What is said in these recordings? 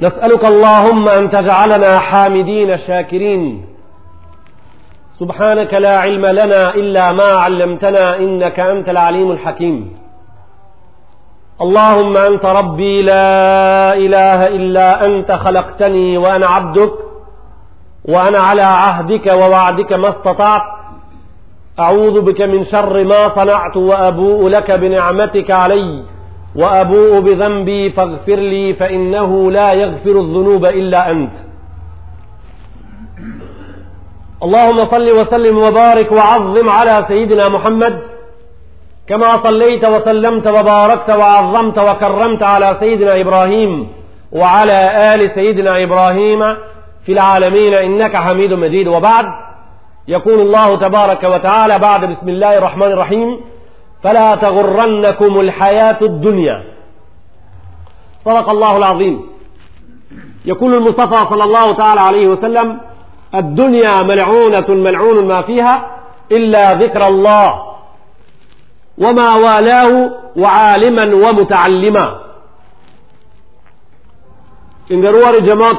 نسألك اللهم أن تجعلنا حامدين شاكرين سبحانك لا علم لنا إلا ما علمتنا إنك أنت العليم الحكيم اللهم أنت ربي لا إله إلا أنت خلقتني وأنا عبدك وأنا على عهدك ووعدك ما استطعت أعوذ بك من شر ما صنعت وأبوء لك بنعمتك عليّ وأبوء بذنبي فاغفر لي فإنه لا يغفر الذنوب إلا أنت اللهم صل وسلم وبارك وعظم على سيدنا محمد كما صليت وسلمت وباركت وعظمت وكرمت على سيدنا إبراهيم وعلى آل سيدنا إبراهيم في العالمين إنك حميد مجيد وبعد يقول الله تبارك وتعالى بعد بسم الله الرحمن الرحيم فلا تغرنكم الحياة الدنيا صدق الله العظيم يقول المصطفى صلى الله تعالى عليه وسلم الدنيا ملعونة ملعون ما فيها إلا ذكر الله وما والاه وعالما ومتعلما إن nderuar جماط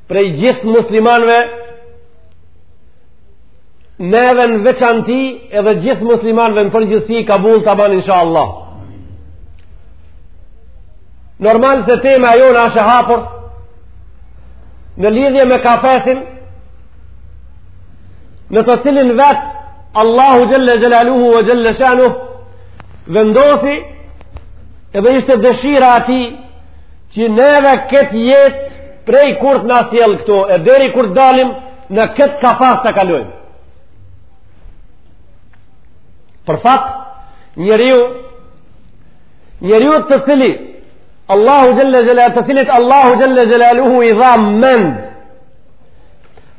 prej gjithë muslimanve neve në veçanti edhe gjithë muslimanve në përgjithësi kabull ta banë insha Allah normal se tema jonë asht e hapur në lidhje me kafesin në të cilin vetë Allahu xhelle xhelaluhu ve xhelle shanuh vendosi edhe ishte dëshira e tij që neve këtë jetë prej kur të na sjell këtu e deri kur të dalim në këtë kafas ta kalojmë për fat njeriu njeriu të cili Allahu xhelle xhela të cilit Allahu xhelle xhelaluhu i dha mend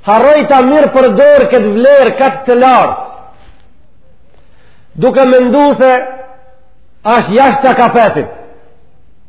harroi ta mirëpërdorë këtë vlerë kaq të lartë duke mendu se është jashtë kafesit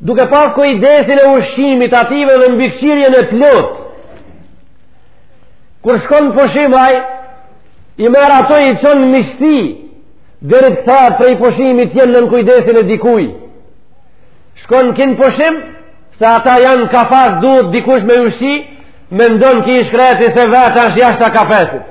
duke pas kujdesin e ushqimit atyre dhe mbikëqyrjen e plotë kur shkon pushim ai i merr ato i çon në miqësi deri të kthehet prej pushimit të jenë nën kujdesin e dikuj shkon ky në pushim se ata janë kafas duhet dikush me ushqy mendon ky i shkreti se vetë ashtë jashta kafesit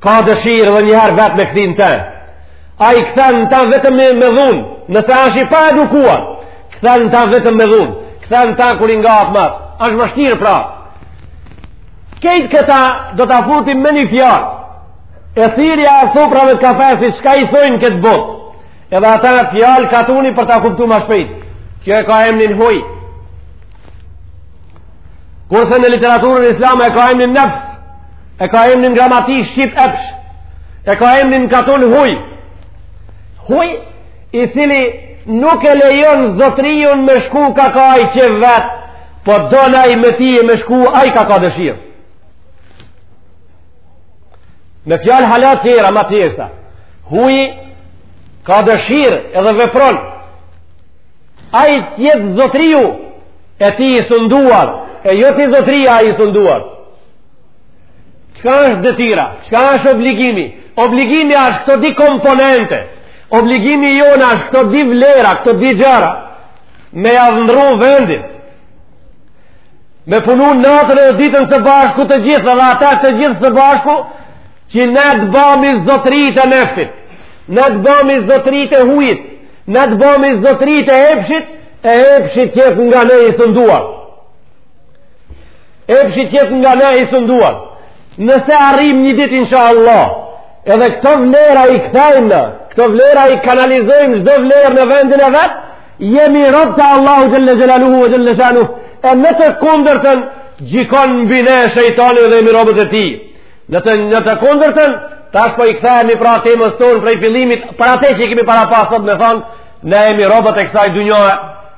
Ka dëshirë edhe njëherë vetë me kthy në të. Ai kthen në ta vetëm me, me dhunë, nëse ashtë i paedukuar, kthen në ta vetëm me dhunë, kthen në ta kur i nga atë matë, ashtë vështirë pra. Kejt këta do ta futim me një fjalë, e thyerja e thuprave të kafesit, çka i thojnë këtë botë, edhe ata fjalë katuni për ta kuptu ma shpejtë. Kjo e ka emnin huj. Kurse në literaturën islame e ka emnin nefs, E ka emnin gramatikë shqip epsh. E ka emnin katun huj. Huj i cili nuk e lejon zotriun me shku ka ka ai qef vet, po don ai me ti e me shku ai ka ka dëshirë. Me fjalë hala tjera ma thjeshta. Huj ka dëshirë edhe vepron. Ai të jetë zotriu e ti i sunduar, e jo ti zotri ai i sunduar. Çka është detyra? Çka është obligimi? Obligimi është këto dy komponente. Obligimi jonë është këto dy vlera, këto dy gjana. Me ja ndrru vendin. Me punu natën e ditën së bashku të gjithë dhe ata të gjithë së bashku që ne të bëmi zotërit e nefsit. Ne të bëmi zotërit e hujit. Ne të bëmi zotërit e epshit e epshit të jetë nga ne i sunduar. Epshi të jetë nga ne i sunduar. Nëse arrim një dit, insha Allah, edhe këto vlera i kthejmë, këto vlera i kanalizojmë çdo vlerë në vendin e vet, jemi robë të Allahu xhelle xhelaluhu e xhelle shanuhu, e në të kundërtën gjykon mbi ne shejtani dhe jemi robët e tij. Në të, në të kundërtën, tash po i kthehemi pra temës tonë prej fillimit, për atë që i kemi parapa sot me thanë, ne jemi robët e kësaj dynjaje,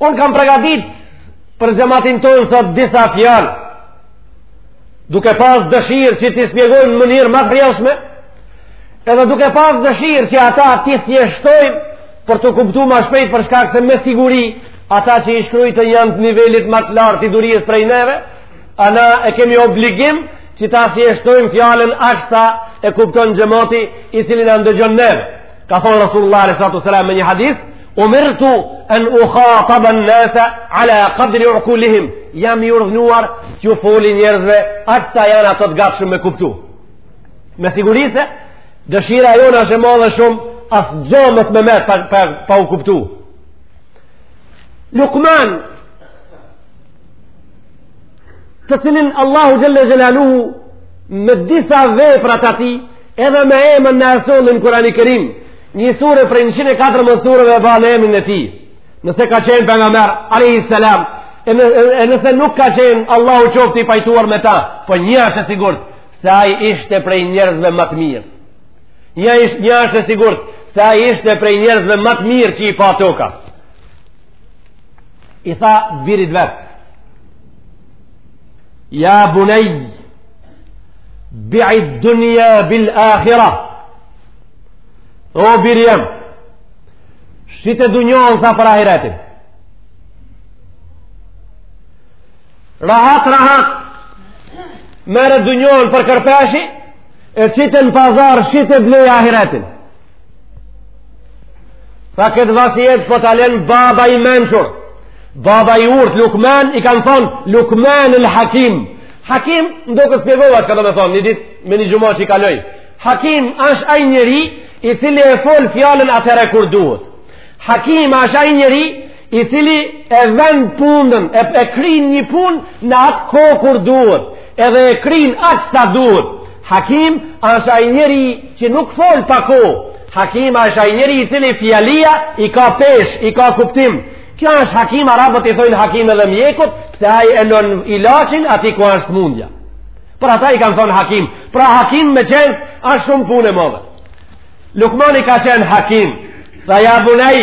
Unë kam përgatit për xhematin tonë sot disa fjalë, duke pas dëshirë që t'i shpjegojmë në mënyrë ma të rrjedhshme, edhe duke pas dëshirë që ata t'i thjeshtojmë për t'u kuptu ma shpejt për shkak se me siguri ata që i shkrujtë janë të nivelit ma të lartë të diturisë prej neve, e na e kemi obligim që ta thjeshtojmë fjalën aq sa e kupton xhemati i cili na ndëgjon neve. Ka thonë Rasulullah a.s. në një hadith, Umirtu an ukhatib an-nas ala qadri uqulihim. Jam i urdhëruar t'ju foli njerëzve aq sa janë ata të gatshëm me kuptu. Me siguri se dëshira jonë është e madhe shumë asgjë mos me mbet pa, pa, pa u kuptu. Lukman të cilin Allahu Xhelle Xhelaluhu me disa vepra të atij Edhe me emën na e solli në Kurani Kerim, një sure prej 114 sureve ban emnin e tij. Nëse ka qenë pejgamber, alejhi selam, e, në, e nëse nuk ka qenë, Allahu qoftë i pajtuar me ta, po një është e sigurt, se ai ishte prej njerëzve më të mirë. Një, ish, një është e sigurt, se ai ishte prej njerëzve më të mirë që i pa toka. I tha birit të vet, Ja bunej bi'i dunia bil akhira o biri jem shite dunjanë sa për ahiretin rahat rahat merre dunjanë për kërpeshi e qite në pazar shite blej ahiretin Tha këtë vasijet po ta len baba i mençur. Baba i urtë, lukman, i kanë thonë, lukman il hakim. Hakim, ndokujt e shpjegova çka do me thonë, një ditë me një xhuma që kaloi. Hakim është ai njeri i cili e fol fjallën atëherë kur duhet. Hakim është ai njeri i cili e ven punën, e, e kryn një punë në atë kohë kur duhet, edhe e kryn aq sa duhet. Hakim është ai njeri që nuk fol pa kohë. Hakim është ai njeri i cili fjalia i ka peshë, i ka kuptim. Ky është hakim arabët i thojnë hakim edhe mjekut, se ai e lnon ilaçin aty ku është smundja. Për ata i kanë thonë hakim. Pra hakim me qenë është shumë punë e madhe. Lukmani ka qenë hakim. Tha ja bunej,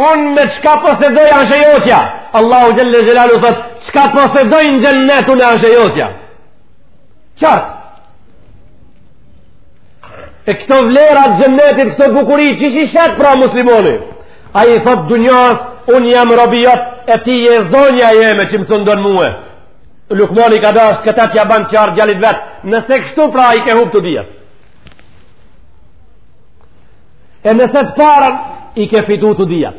Unë me qka posedoj ash e jotja Allahu xhel-le xhelaluhu thot Qka posedoj në xhennet unë ash e jotja Qartë E këto vlera t'xhennetit këto bukuri që që i sheh pra muslimani Ai thot dunjas Unë jam robi jot e ti je zonja jeme që më sundon mue Lukmani ka dasht këta tja ban qartë gjalit vet Nëse kështu pra i ke hup të dyjat E nëse të parën, i ke fitu të dyjat.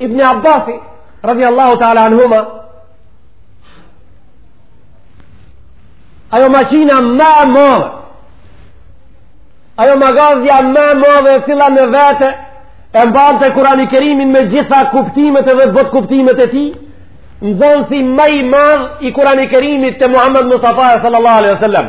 Ibni Abbasi, radijallahu ta'ala anhuma, ajo maqina ma e madhe, ajo magazja ma e madhe, e cila në vete, e mbante kurani kerimin me gjitha kuptimet edhe botëkuptimet e tij, nxansi ma i madh i kurani kerimit te Muhammed Mustafa sallallahu alejhi ve sel-lem.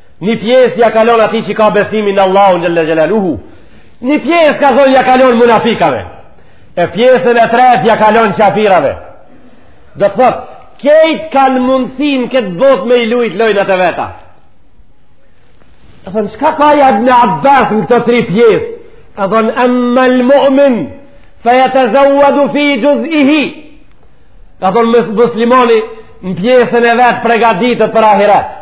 Një pjesë ja kalon atij që ka besimin në Allahun xhel-le xhelaluhu. Një pjesë ka thonë ja kalon munafikave. E pjesën e tretë ja kalon qafirave. Do të thotë, kejt kanë mundësi n'këtë botë me i lujtë lojnat e veta. Ka thonë, çka ka ja Ibn Abbas në këto tri pjesë? Ka thonë, emmel mu'min, fe jetezevvedu fi xhuz'ihi. Ka thonë, muslimani, në pjesën e vet pregaditet për ahiret.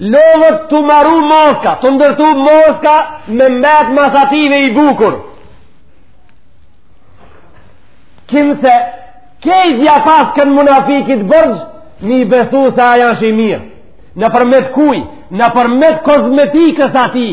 Lovët tu maru maska, tu ndërtu maska me mbet mas atyve i bukur. Kimse, kejt ja pas kënë munafikit bërgjë, me i besu se ai ash i mirë. Nëpërmjet kuj, nëpërmjet kozmetikës së tij,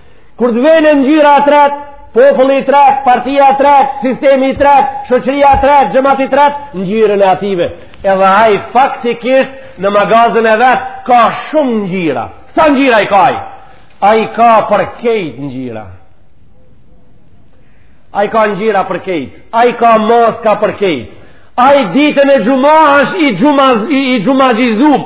Kur të vjen ngjyra e tret, populli i tret, partia e tret, sistemi i tret, shoqëria e tret, xhemati i tret, ngjyrën e atyve. Edhe ai faktikisht në magazën e vet, ka shumë ngjyra. Sa ngjyra i ka ai? Ai ka për kejt ngjyra. Ai ka ngjyra për kejt. Ai ka maska për kejt. Ai ditën e xhuma ësh xhumaxhi zubë.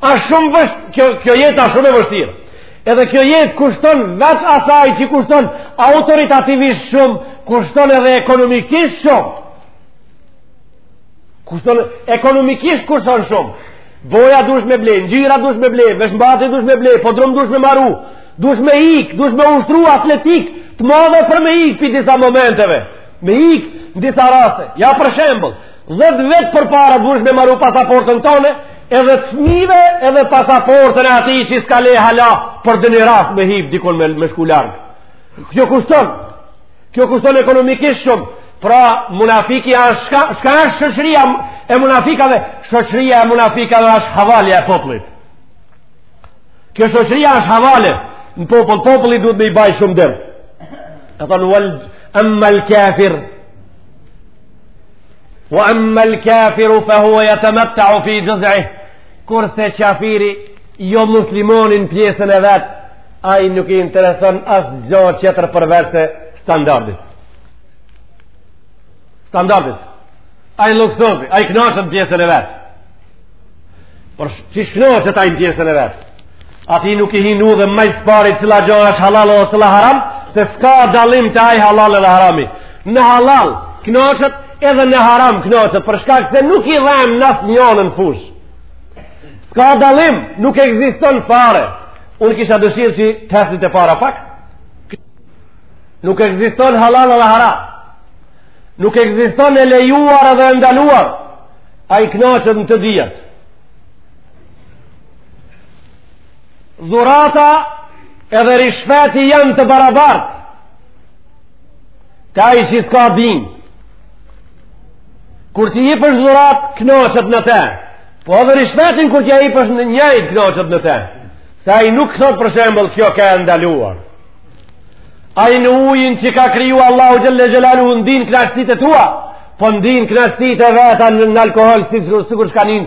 A shumë vësht, kjo, kjo jetë asht shumë e vështirë. Edhe kjo jetë kushton veç asaj që kushton autoritativisht shumë, kushton edhe ekonomikisht shumë. Kushton ekonomikisht kushton shumë. Boja dush me ble, ngjyra dush me ble, veshmbathje dush me ble, podrum dush me maru, dush me ik, dush me ushtru atletik, të madhe për me ik pi disa momenteve. Me ik në disa raste. Ja për shembull, Dhe të vetë përpara dush me maru pasaportën tonde, edhe të fmive edhe pasaportën e atij që s'ka le hala për ndonjë rast me hip dikun me, me shku larg. Kjo kushton, kjo kushton ekonomikisht shumë, pra munafiki është shka, shka është shoqëria e munafikave, shoqëria e munafikave është havalja e popullit. Kjo shoqëria është havalja në popull, populli duhet me i baj shumë dert. E thonë, emma el kafir, Wa amma al-kafiru fa huwa yatamatta'u fi juz'ihi. Kurse kafiri jomuslimani n'pjesën e vet, ai nuk i intereson asgjë tjetër përveç standardit. Standardit. Ai lluksuzi, ai kënaqet n'pjesën e vet. Por qysh kënaqet ai n'pjesën e vet? Atij nuk i hin edhe ma s'pari cila gjo është hallall dhe cila haram, se s'ka dallim te ai hallall dhe harami. Në hallall, knoqet, edhe në haram knoqet, për shkak se nuk i dhem n'asnjënën fush. S'ka dallim, nuk egziston fare. Unë kisha dëshirë që të heshtnit e para pak. Nuk egziston hallall dhe haram. Nuk egziston e lejuar dhe e ndaluar. Ai knoqet në të dyjat. Dhurata edhe rishfeti janë të barabart te ai që s'ka din. Kur t'i jepsh dhuratë, knoqet në te. Po edhe rishfetin kur t'i jepsh njëjt, knoqet në te. Se ai nuk thot për shembull kjo ke e ndaluar. Ai në ujin që ka kriju Allahu Xhele Xhelaluhu ndin knaqsitë e tua, po ndin knaqsitë e veta në, në alkohol, si që sikur shka nin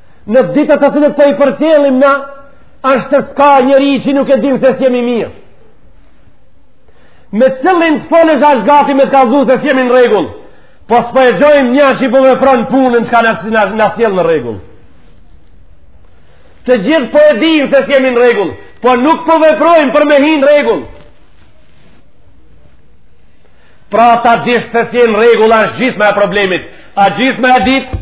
Në ditët të cilat po i përcjellim na, është se s'ka njeri që nuk e din se s'jemi mirë. Me cilin të folësh është gati me të kallzu se s'jemi në rregull, po s'po e gjojmë një që po vepron punën çka na sjell në rregull. Të gjithë po e din se s'jemi në rregull, po nuk po veprojmë për me hi në rregull. Pra ta dish se s'je në rregull është gjysma e problemit, a gjysma e ditë,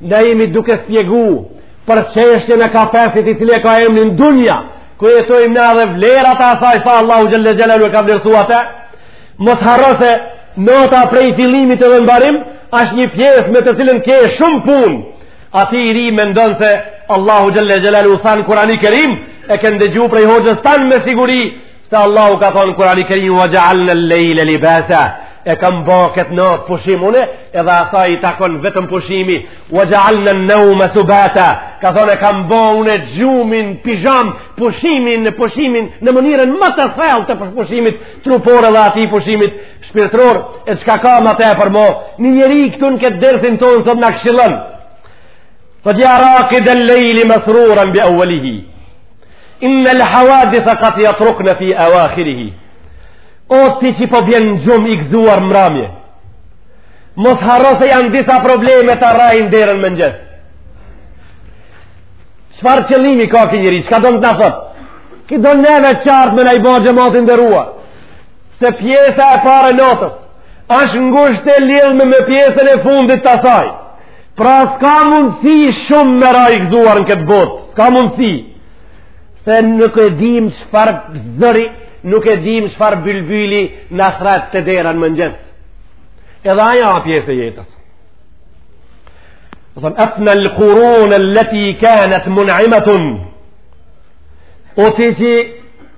Ne jemi duke spjegu për çështjen e kafesit i cili e ka emnin dunja, ku jetojmë na dhe vlera e asaj sa Allahu Xhele Xhelaluhu e ka vlerësu ate, mos harro se nota prej fillimit e deri në mbarim, është një pjesë me të cilën ke shumë punë. A ti i ri mendon se Allahu Xhele Xhelaluhu tha në Kurani Kerim, e ke ndëgju prej hoxhës tan me siguri, Se Allahu ka thonë Kurani Kerim wa ja'alna al-layla libasa e kam ba këtë natë pushim une edhe asaj i takon vetëm pushimi wa ja'alna an-nawma subata ka thonë e kam ba une gjumin pijam pushimin në pushimin në mënyrën më të thellë të pushimit trupor edhe atij pushimit shpirtëror e çka ka ma tepër mo një njeri këtu në këtë dersin tonë sot na këshillon thotë ja rakidel lejli mesruran bi awalihi Innel hawaditha kad jatrukna fi awakhirihi. O ti që po bjen në gjumë i gëzuar mramje. Mos harro se janë disa probleme ta rrahin derën mëngjes. Çfarë qëllimi ka ky njeri? Çka don të na thotë? Ky do neve qartë me na e ba xhemat i nderuar. Se pjesa e parë e notës është ngusht e lidhme me pjesën e fundit të saj. Pra s'ka mundësi shumë me ra i gëzuar në këtë botë, s'ka mundësi, se nuk e dim çfarë zëri, nuk e dim çfarë bilbili na thrret te dera në mëngjes. Edhe aja a pjesë e jetës. Dhe efnal kurunel leti kanet munëimatun, o ti që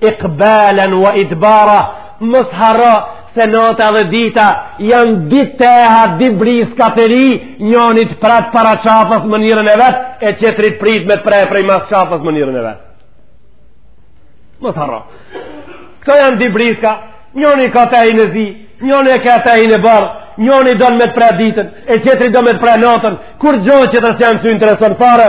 Iqbalan wa idbara, mos harro se nota dhe dita janë dy teha dy briska të ri njoni t'pret para qafës në mënyrën e vet e qetri t'pret me t'pre prej mas qafës në mënyrën e vet mos harro këto janë dy briska njoni ka tehin e zi njoni e ka tehin e bardhë njoni don me të pre ditën e qetri do me të pre notën kurgjo qetër sen s'e intereson fare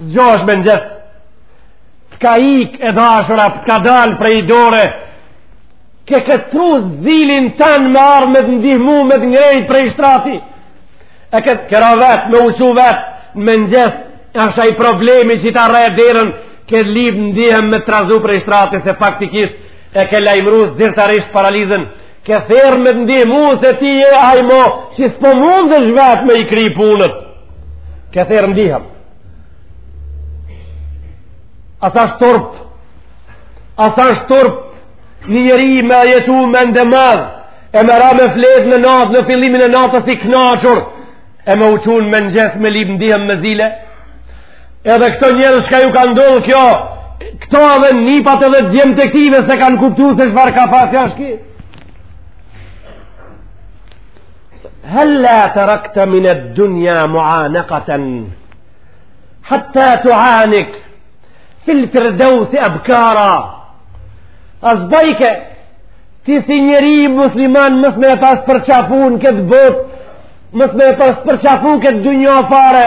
Zgjohesh mëngjes. Të ka ik e dashura, të ka dal prej dore. Ke këtru zilen tan me ardh me të ndihmu me të ngrejt prej shtrati. E këtë hera vet, me u çu vet, në mëngjes. Është ai problemi që ta rreh derën, ke lyp ndihmë me trazu prej shtrati se faktikisht e ke lajmëru zyrtarisht paralizën Ke therr me të ndihmu se ti je ai mo që s'po mundesh vet me i kry punët. Ke therr ndihmë. A s'është turp. A s'është turp. Një njeri me jetu mendemadh. E me ra me flet në natë, në fillimin e natës i knaqur. E me u çu në mëngjes me lyp ndihmë me zile. Edhe këto njerëz çka ju ka ndodh kjo, këto edhe nipat edhe djemtë e këtyve s'e kanë kuptu se çfarë ka pas janë shki. Halla tarakta min ad-dunya mu'anaqatan hatta tu'anik fil firdaus abkara. A s'bajke ti si njeri musliman mos me e pas përqafun këtë botë, mos me e pas përqafun këtë dynja fare.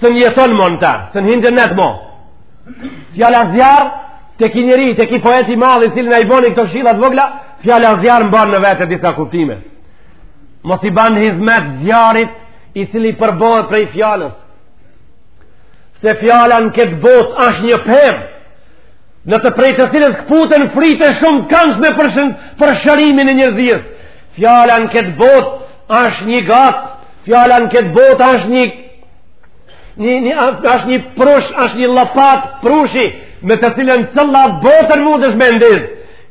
s'e njeton mo në ta, s'e n'hin në të mo. Fjala zjarr, tek i njëri, tek i poeti i madh, i cili na i boni këto kshillat e vogla, fjala zjarr mban në vete disa kuptime. Mos i ban hizmet zjarrit, i cili përbohet prej fjalës. Se fjala në këtë botë është një pemë, në të prej të cilës këputen frute shumë të kandshme për, shën, për shërimin e njerëzisë. Fjala në këtë botë është një gacë, fjala në këtë botë është një, një, një, është një prush, është një lopatë prushi, me të cilën krejt botën mundesh me e ndezë.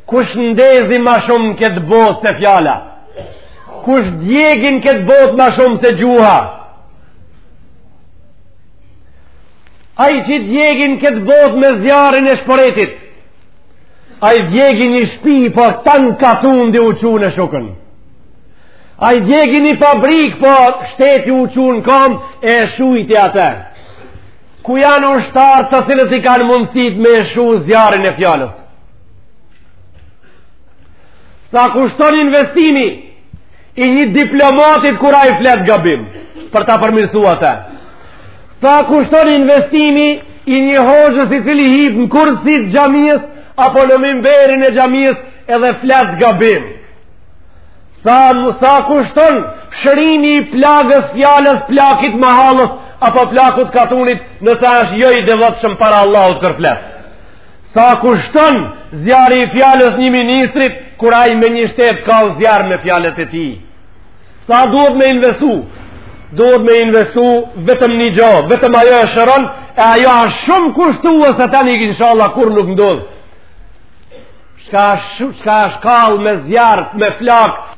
Kush ndezi ma shumë në këtë botë se fjala? Kush djegi n'këtë botë ma shumë se gjuha? Ai që djegi n'këtë botë me zjarrin e shporetit? Ai djegi një shpi, po tanë katundi u çun e shukën. Ai djegi një fabrikë, po shteti u çu n'komë e shujti atë. Ku janë ushtarët të cilët i kanë mundësitë me shu zjarrin e fjalës. Sa kushton investimi i një diplomatit kur ai flet gabim për ta përmirësu atë. Sa kushton investimi i një hoxhës i cili hip në kursi t'xhamisë apo në mimberin e xhamisë edhe flet gabim. Sa, sa kushton shërimi i plagës fjalës plakit mahallës apo plakut katunit nëse është jo i devotshëm para Allahut kur flet. Sa kushton zjarri i fjalës një ministrit kur ai me një shtet kall zjarr me fjalët e tij. Sa duhet me investu? Duhet me investu vetëm një gjo, vetëm ajo e shëron e ajo është shumë kushtuese tani i kur nuk ndodh. Shka është shka është kallë me zjarr, me flakë.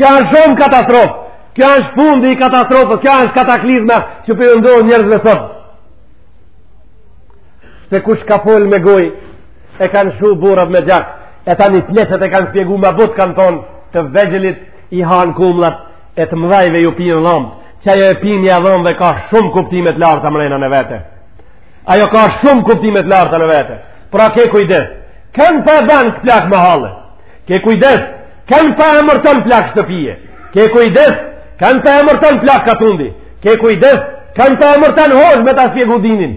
Kjo është shumë katastrofë. Kjo është fundi i katastrofës, kjo është kataklizma që po ju ndodh njerëzve sot. Se kush ka folë me gojë, e kanë shu burrat me gjak, e tani pleqtë e kanë shpjegu ma butë kanë thonë, të vegjlit i hanë kumllat, e të mëdhajve ju pinë lëmë, që ajo e pinë një dhëmë dhe ka shumë kuptime të larta mrena në vete. Ajo ka shumë kuptime të larta në vete. Pra ke kujdes, kënë po e ban plak mëhalle, ke kujdes, kënë po e emërton plak shtëpie, ke kujdes, kënë po e emërton plak katundi, ke kujdes, kënë po e emërton hoxhë me ta spjegu dinin,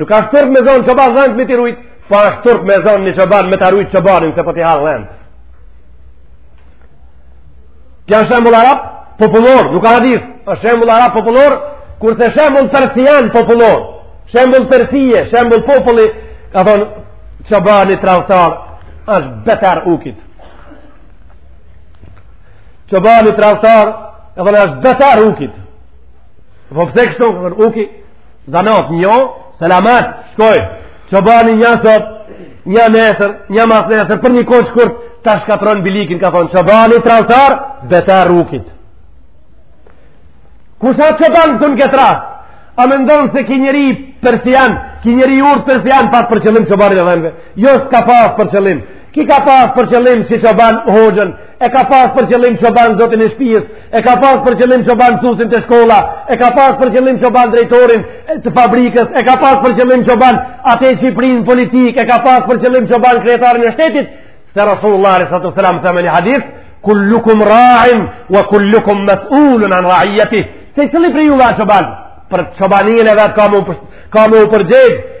Nuk ashtë turp me zonë çoban dhentë me t'i rujtë, pa po ashtë turp me zonë një çoban me ta rujtë çobanin se po t'i han dhentë. Kjo është shembull arab popullor, nuk a hadith, është shembull arab popullor, kurse shembull persian popullor, shembull Persie, shembull populli, ka thonë, çobani tradhtar është betar ukit. Çobani tradhtar, ka thonë, është betar ukit. Po pse kështu, ka thonë, uki, Zanof, njo, selamet, shkoi, çobani një sot, një nesër, një masnesër, për një kohë shkurt, ta shkatrron bilikin, ka thonë, çobani tradhtar, betar ukit. Kush a çoban në këtë rast? A mendon se ki njeri persian, ki njeri i urtë persian, pas për qëllim çobanin e dhenve? Jo s'ka pas për qëllim. Ki ka pas për qëllim si çoban hoxhën, e ka pas për qëllim çoban zotin e shpijës, e ka pas për qëllim çoban msusin te shkolla, e ka pas për qëllim çoban drejtorin të fabrikës, e ka pas për qëllim çoban atë që i prinë politikë, e ka pas për qëllim çoban kryetarin e shtetit, se Rasulullah alejhi salatu selam tha me një hadith, kullukum rain, wa kullukum mesulun an raijetihi, secili prej jush a çoban, për çobaninë e vet ka me u përgjegjë,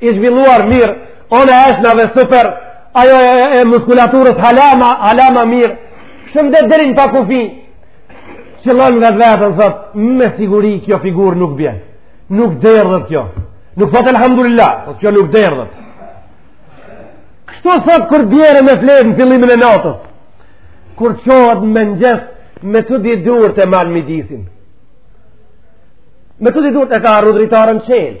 I zhvilluar mirë, ona është në dhe super, ajo e, e, e muskulaturës halama, halama mirë, shumë dhe dërin pa kufi, që lënë dhe dhe dhe dhe me siguri kjo figurë nuk bje, nuk derdhet kjo, nuk thot elhamdulillah, thot kjo nuk derdhet. Kështu thot kur bjen me fjetë në fillimin e natës, kur qohët me në me të di durët e manë midisin, me të di durt, e ka harru dritaren çelë,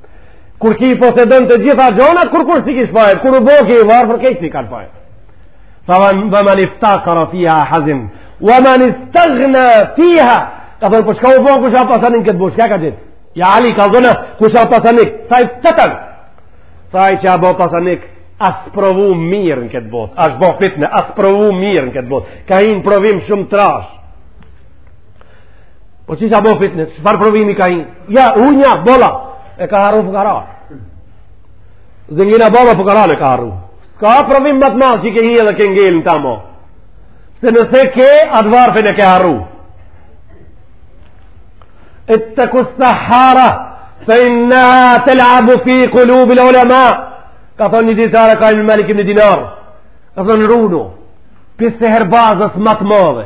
Kur ki i posedon të gjitha gjonat, kurkush s'i kish fajet, kur u bo ki i varfër, krejt i kanë fajet. Tha wa man iftakara fiha hazin, wa man istagna fiha, ka thënë, por shka u bo, kush a pasanik n'këtë botë, shka ka gjetë? Ja Ali, kallzona, kush a pasanik, tha i të tretën, tha ai që a bo pasanik, a sprovu mirë në këtë botë, asht bo fitne, a sprovu mirë në këtë botë, ka hi në provim shumë trashë, Po qysh a bo fitne, çfarë provimi ka hi? Ja, unja, bola, e ka harru fukaranë. Zengin a bo, fukaranë ka harru. Ka provim më të madh që i ke edhe ke ngelë në tamah. Se nëse ke, atë varfnin e ke harru. Ittekus sehhara, fe inneha telabu fi kulubil ulema, ka thonë një dijetar tabiin Malik ibn Dinar. Ka thonë runu pi sehirbazës më të madhe.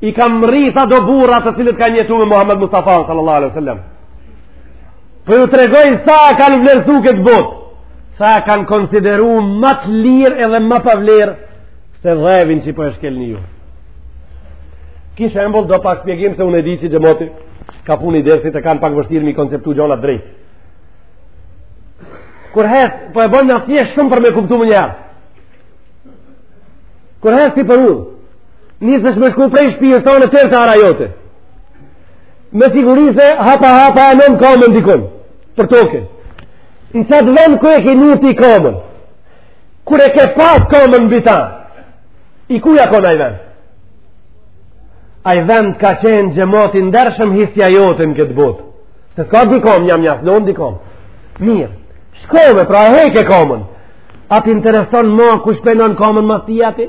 i kam mrri tha do burra të cilët kanë jetu me Muhammed Mustafa sallallahu alaihi wasallam po ju tregoj sa kanë vlerësu këtë botë tha e kanë konsideru ma të lirë edhe ma pa vlerë se dhevin që po e shkelni ju ky shembull do pak spjegim se unë e di që xhemati kah funi dersit e kanë pak vështirë mi konceptu gjanat drejt kur hec po e bon ma thjesht shumë për me kuptu menjerë kur hec ti për udhë Nisesh me shku prej shpijës tane der te ara jote. Me siguri se, hapa hapa e vnon kamën dikun, për toke. Në qat vend ku e ke vnu ti kamën, kur e ke pas kamën mbi ta, i kujt a kon ai vend? Ai vend ka qenë xhemat i ndershëm hisja jote në këtë botë. Se s'ka dikom, jam një aflon dikom. Mirë, shkove, pra e heke kamën. A të intereson ma kush pe vnon kamën mas ti aty?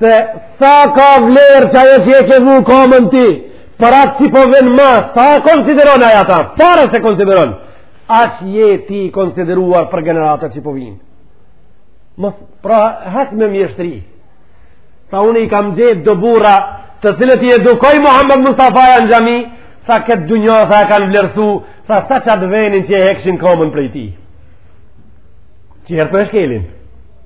Se sa ka vlerë qajo që e ke vu komën ti, për atë që po vjen mas, sa e konsideron ai ata, fare s'e konsideron, aq je ti konsideruar për generatat që po vijnë. Mos, pra, hec me mjeshtri. Tha unë i kam gjet do burra, të cilët i edukoi Muhammed Mustafaja në xhami, tha këtë dunja s'e kanë vlerësu, tha sa qat venin që e hekshin komën prej tij. Qiherë po e shkelin.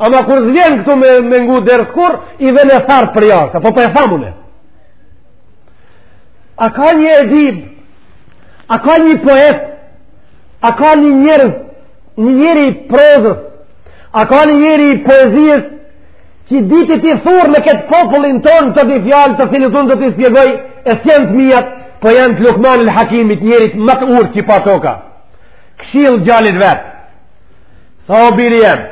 Ama kur s'vjen këtu me, me ngu ders, kur i vjen e thartë për jashtë, apo po e tham unë. A ka një edib, a ka një poet, a ka një njerëz, një njeri i prozës, a ka një njeri i poezijës, që diti t'i thurë në këtë popullin tonë këto fjalë të cilat unë do t'i spjegoj, e s'janë të mijat, po janë të Lukman el Hakimit njerit ma të urtë që pa toka. Këshillë djalit vet. Tha o biri jem.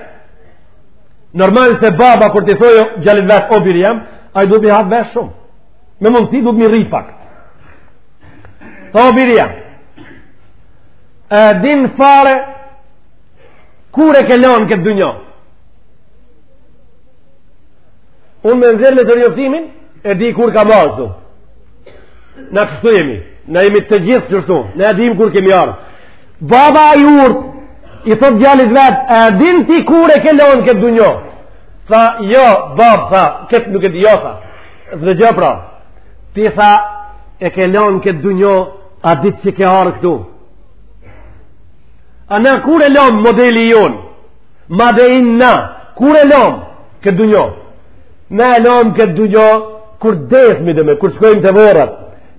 Normal se baba kur t'i thojë djalit vet o biri jem, ai duhet mi hap veshët shumë. Me mundësi duhet mi rrit pak. Tha o biri jem. E din fare kur e ke lënë këtë dynja. Unë me nxjerrë letërnjoftimin, e di kur kam ardhë këtu. Na kështu jemi, na jemi të gjithë qështu, ne e dim kur kemi ardhë. Baba i urtë, i thotë djalit vet, e din ti kur e ke lënë këtë dunja? Tha, jo, bab, tha, këtë nuk e di, jo, tha. Dëgjo pra, ti tha, e ke lënë këtë dunja, at ditë që ke ardhë këtu? A na kur e lom modeli jonë? Ma dhe inë na, kur e lom këtë dunja? Na e lom këtë dunja, kur desmi deme, kur shkojmë te vorret,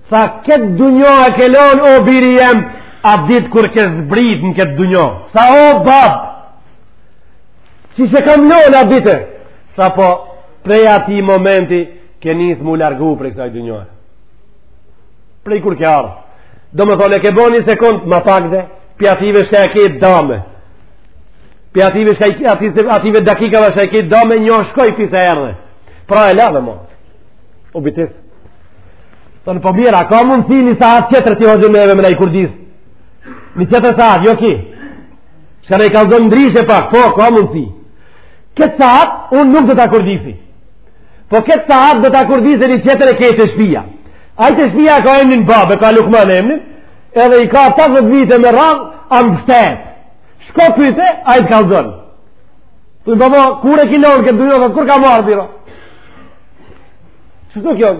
Tha këtë dunjo e ke lënë o biri jem, at ditë kur ke zbrit në këtë dunjo. Tha o bab, si e kam lënë at ditë, tha po prej atij momenti ke nisë mu largu prej kësaj dunjae. Prej kur ke ardhë. Do me thonë e ke bo një sekund, ma pak dhe, pi ative shka e ke dame. Pi ative shka e ke, ative, ative dakikava shka e ke dame, njo shkoi pi se erdhe. Pra e la dhe mo. U bitis. Të në pëmira, a ka mundësi një sahat tjetër të hodhjën neve me na i kurdis? Një tjetër sahat, jo ky? Shka na i kallzon ndryshe pak, po, ka mund si. Këtë sahat, unë nuk do ta kurdisi. Po këtë sahat do ta kurdisi një tjetër e ke te shpia. Ai te shpia ka emnin babë, ka Lukman emnin, edhe i ka 80 vite me rrallë, amë pëtet. Shko pyte, ai të kallzon. Të në pëmira, kur e ki lonë këtë dunjo, kur ka marrë, biro? Shtu kjo,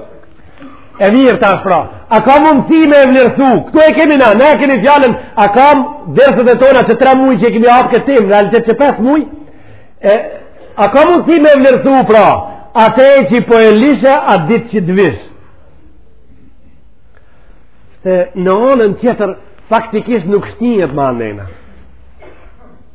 e mirë tash pra. A ka mundësi me e vlerësu? Ktu e kemi na, na e kemi fjalën, a kam derset e tona qe 3 muaj që e kemi hap këtë temë në realitet qe 5 muaj? E a ka mundësi me e vlerësu pra? Atë e që po e lishe at ditë që të vish. Se në anën tjetër faktikisht nuk shtihet ma anena.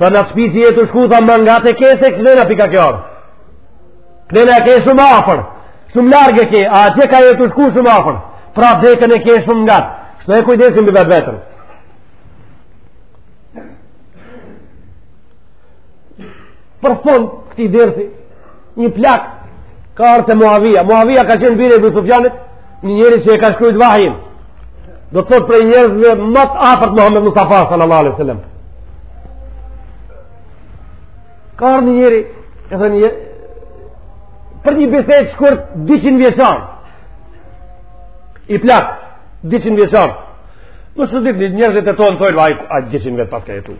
Tha në shpi si je tu shku, tha ma ngat e ke se kënena pi ka ke ardh. Kënena e ke shumë afër, shumë larg e ke, a atje ka je tu shku shumë afër, pra dekën e ke shumë ngat. Shtoje kujdesin bi vetveten. Për fund, këtij dersi, një plak, ka ardh te Muavija. Muavija ka qenë biri i Ebu Sufjanit, Një njeri që e ka shkrujt vahjin, do të thotë prej njerëzve më të afërt Muhammed Mustafa sallallahu alaihi wasallam. Ka ardhur një njeri, e thënë një për një bisedë të shkurt 200 vjeçar. Një plak 200 vjeçar. Mos u çudit, njerëzit e tonë thojnë vaj 200 vjet paska jetu.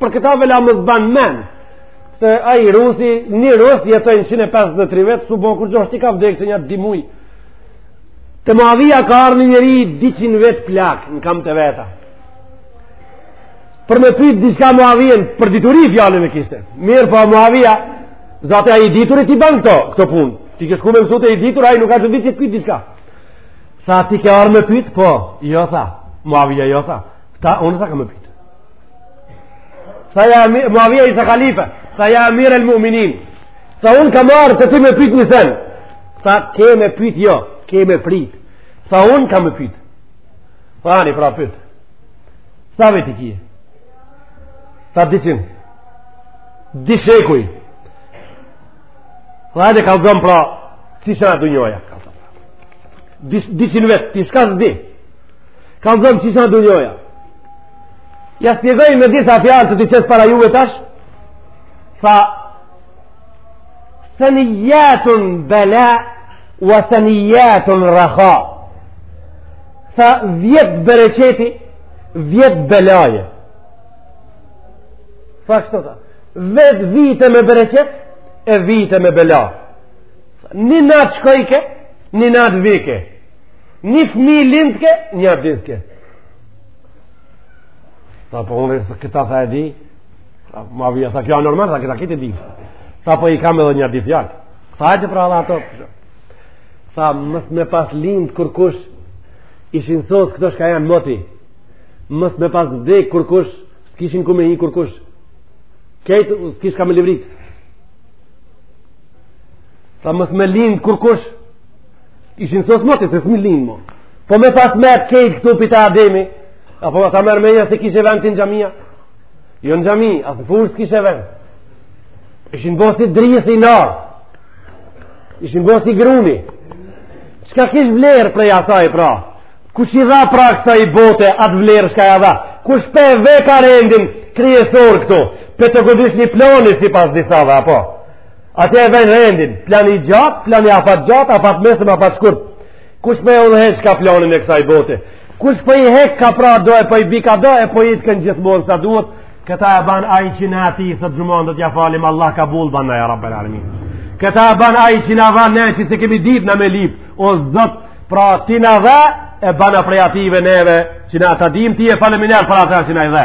Për këta valla ma s'ban mend. Se ai rusi, një rus jetoi 153 vjet, s'u bo kurgjo që ka vdekë se nja dy muj. Te Muavija ka ardh një njeri 200 vjet plak në kamt e veta. Për me pyjtë diçka Muavijen, për dituri fjalën e kishte. Mirë po më avija, zate a i diturit i banë këto, këto punë. Ti ke shku me mësu te i dituri, ai nuk ka që ditë që të pyjtë diçka. Tha ti ke ardh me pyjtë, po, jo tha, Muavija jo tha. Tha, unë tha kam me pyjtë. Tha je Muavija i tha halife, tha je amir el mu'minin. Tha unë kam ardhë te ti me pyt një sen. Tha ke me pyt jo, ke me prit. Tha unë kam me pyt. Tha ani pra pyt. Sa vjet i ki? Tha dyqind. Dy shekuj. Tha edhe kallzomë pra, qysh ë dunjaja. Dyqind vjet, ti çka s'di. Kallzomë qysh ë dunjaja. Ja shpjegoi me disa fjalë të të qesë para juve tash, tha sunejjatun bela, wa sunejjatun reha, tha vjet bereqeti, vjet belaje. Tha kështu tha, vjet vite me bereqet, e vite me bela. Një natë shkojke, një natë vike, një fmi lindke, nja vdiske Tha po unë se këta tha e di. Muavija tha kjo normal, tha këta kejt e di. Tha po i kam edhe nja dy fjalë. Tha hajde pra dhe ato. Tha mos me pas lind kurkush ishin sos këta çka janë moti. Mos me pas dek kurkush s'kishin ku me hi kurkush. Kejt kish ka me livrit. Tha mos me lind kurkush Ishin sos moti, se s'mi lind mo. Po me pas met kejt këtu prej te Ademi, a po ta merr mendja se kishe vend ti në xhami a? Jo në xhami, as te furra s'kishe vend. Ishin bo si drithi n'arë. Ishin bo si gruni. Çka kish vlerë prej asaj pra? Kush i dha pra kësaj bote atë vlerë çka ja dha? Kush pe ve ka rendin kryesor këtu? Pe të godish një plani sipas disave, apo? Ata e vejnë rendin, plani i gjatë, plani afatgjatë, afatmesëm, afatshkurt. Kush pra po e udhëheq ka planin e kësaj bote? Kush pra po i hek ka pra do e pra po i bi ka do e për i të kënë gjithmonë sa duhet? Këta e ban ai që na atij sot xhumanë t'ja falim, Allah kabul bane ja rabbel alemin. Këta e ban ai që na i dha ne që s'e kemi dit ne me lyp, o Zot, pra ti na i dhe, e bana prej atyne neve, që na ta dim ty faleminderit për ata që na i dhe.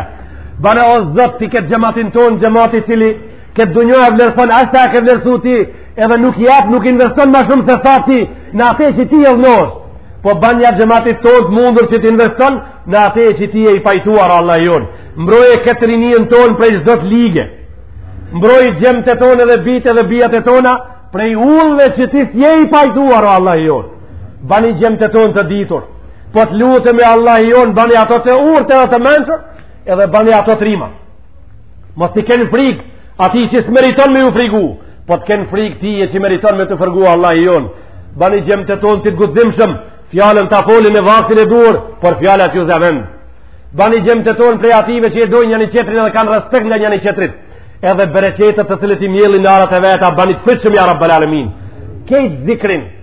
Bane o Zot, ti këtë xhematin tonë, xhemat i cili, Këtë dunja e vlerëson, aq sa ke vlerësu ti, edhe nuk i, nuk investon ma shumë se sa ti, në atë që ti e dhënosh. Po banja xhematit tonë të mundur që të investon, në atë që ti je i pajtuar Allah jonë. Mbroje këtë rininë tonë prej çdo të lige. Mbroje djemtë tonë edhe bijtë edhe bijat tona, prej ullëve që ti s'je i pajtuar Allah jonë. Bani djemtë tonë të ditur. Po të lutem Allah jonë, bani ata të urtë edhe të mençur, edhe bani ata të rimatë. Mos të kenë frikë atij që s'e meriton me ju frigu, po të kenë frikë Ty që e meriton me t'u frigu, Allahu jonë. Bani gjemt tonë të guximshëm, fjalën ta folin në vaktin e duhur, por fjala t'ju zë vend. Bani gjemt tonë prej atyre që e dojnë njani-qetrin edhe kanë respekt ndaj njani-qetrit. Edhe bereqetet të cilat i mjellin në arat e veta, bani të frytshëm, ja Rabbel alemin. Kejt zikrin,